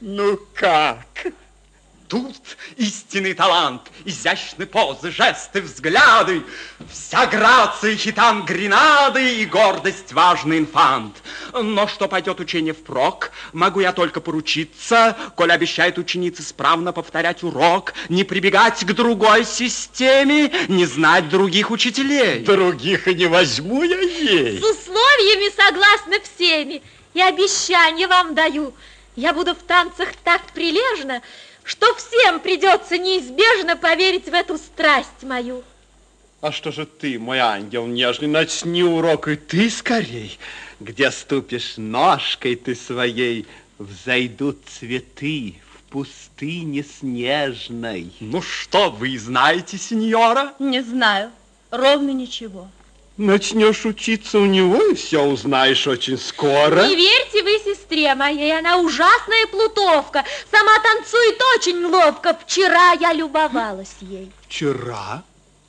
Ну как? Тут истинный талант, изящны позы, жесты, взгляды, Вся грация хитан гренады и гордость важный инфант. Но что пойдет учение впрок, могу я только поручиться, Коль обещает ученице справно повторять урок, Не прибегать к другой системе, не знать других учителей. Других и не возьму я ей. С условиями согласны всеми, и обещание вам даю. Я буду в танцах так прилежно, что всем придется неизбежно поверить в эту страсть мою. А что же ты, мой ангел нежный, начни урок и ты скорей. Где ступишь ножкой ты своей, взойдут цветы в пустыне снежной. Ну что, вы знаете, сеньора? Не знаю, ровно ничего. Начнешь учиться у него и все узнаешь очень скоро. Не верьте вы сестре моей, она ужасная плутовка. Сама танцует очень ловко. Вчера я любовалась ей. Вчера?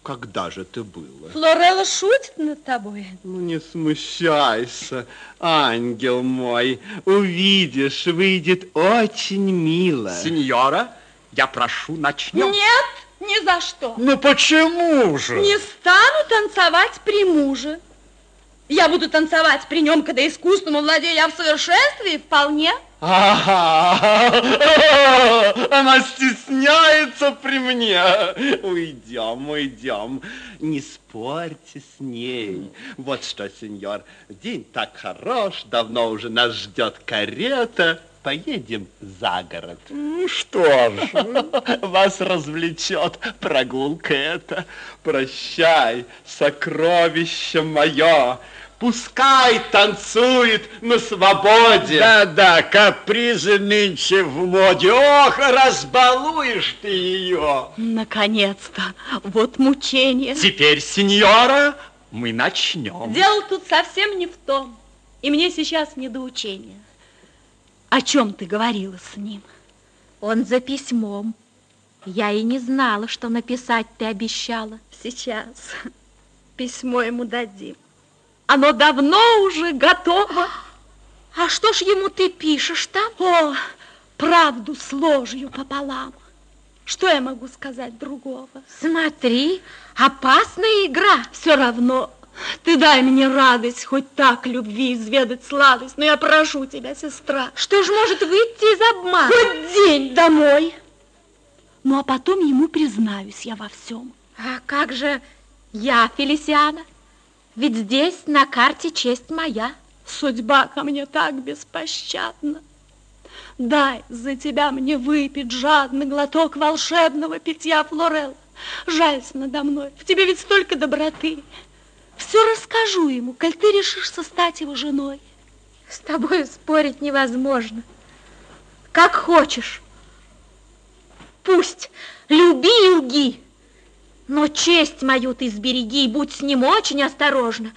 Когда же это было? Флорелла шутит над тобой. Ну, не смущайся, ангел мой. Увидишь, выйдет очень мило. Сеньора, я прошу, начнем. Нет, ни за что. Ну, почему же? Не стану танцевать при муже. Я буду танцевать при нем, когда искусством владею я в совершенстве, вполне. Она стесняется при мне. Уйдем, уйдем. Не спорьте с ней. Вот что, сеньор, день так хорош, давно уже нас ждет карета. Поедем за город. Ну что ж, вас развлечет прогулка эта. Прощай, сокровище мое. Пускай танцует на свободе. Да-да, капризы нынче в моде. Ох, разбалуешь ты ее. Наконец-то, вот мучение. Теперь, сеньора, мы начнем. Дело тут совсем не в том. И мне сейчас не до учения. О чем ты говорила с ним? Он за письмом. Я и не знала, что написать ты обещала. Сейчас письмо ему дадим. Оно давно уже готово. А что ж ему ты пишешь там? О, правду с ложью пополам. Что я могу сказать другого? Смотри, опасная игра. Все равно ты дай мне радость, хоть так любви изведать сладость. Но я прошу тебя, сестра. Что ж может выйти из обмана? Хоть день домой. Ну, а потом ему признаюсь я во всем. А как же я, Фелисиана? Ведь здесь на карте честь моя. Судьба ко мне так беспощадна. Дай за тебя мне выпить жадный глоток волшебного питья Флорелла. Жалься надо мной, в тебе ведь столько доброты. Все расскажу ему, коль ты решишься стать его женой. С тобой спорить невозможно. Как хочешь. Пусть, люби и лги. Но честь мою ты сбереги и будь с ним очень осторожна.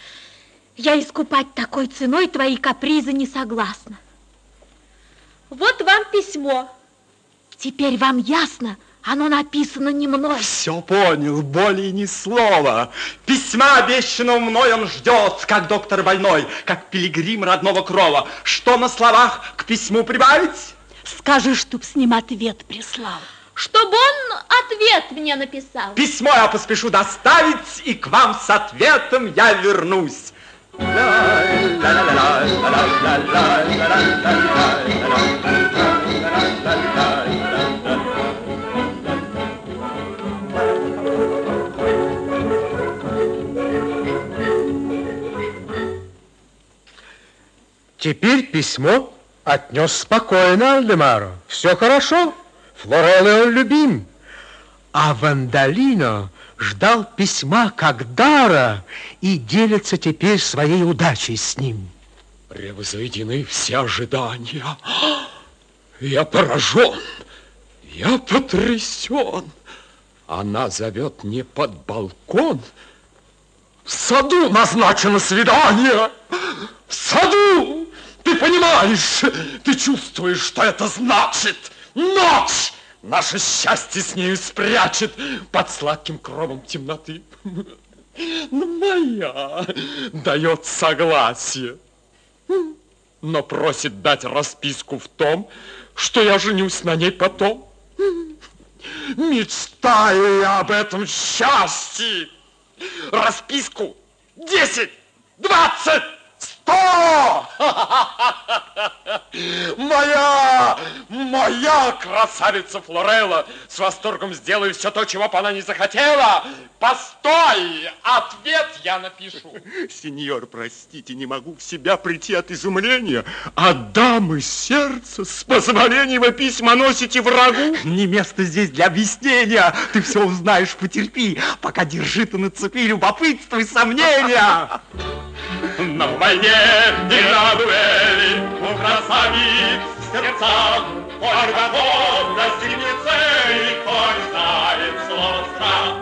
Я искупать такой ценой твои капризы не согласна. Вот вам письмо. Теперь вам ясно, оно написано не мной. Все понял, более ни слова. Письма обещанного мной он ждет, как доктор больной, как пилигрим родного крова. Что на словах к письму прибавить? Скажи, чтоб с ним ответ прислал. Чтобы он ответ мне написал. Письмо я поспешу доставить, и к вам с ответом я вернусь. Теперь письмо отнес спокойно Альдемаро. Все хорошо. Флореллы он любим. А Вандалино ждал письма как дара и делится теперь своей удачей с ним. Превзойдены все ожидания. Я поражен, я потрясен. Она зовет не под балкон, в саду назначено свидание. В саду! Ты понимаешь, ты чувствуешь, что это значит. Ночь! Наше счастье с нею спрячет под сладким кровом темноты. Но моя дает согласие. но просит дать расписку в том, что я женюсь на ней потом. Мечтаю я об этом счастье. Расписку 10, 20, 100! Моя, моя красавица Флорелла! С восторгом сделаю все то, чего бы она не захотела. Постой! Ответ я напишу. Сеньор, простите, не могу в себя прийти от изумления. А дамы сердца с позволения вы письма носите врагу? Не место здесь для объяснения. Ты все узнаешь, потерпи. Пока держи ты на цепи любопытство и сомнения. На войне и на дуэли у красавиц в сердцах Коль готов достигнет цели, знает слово страх.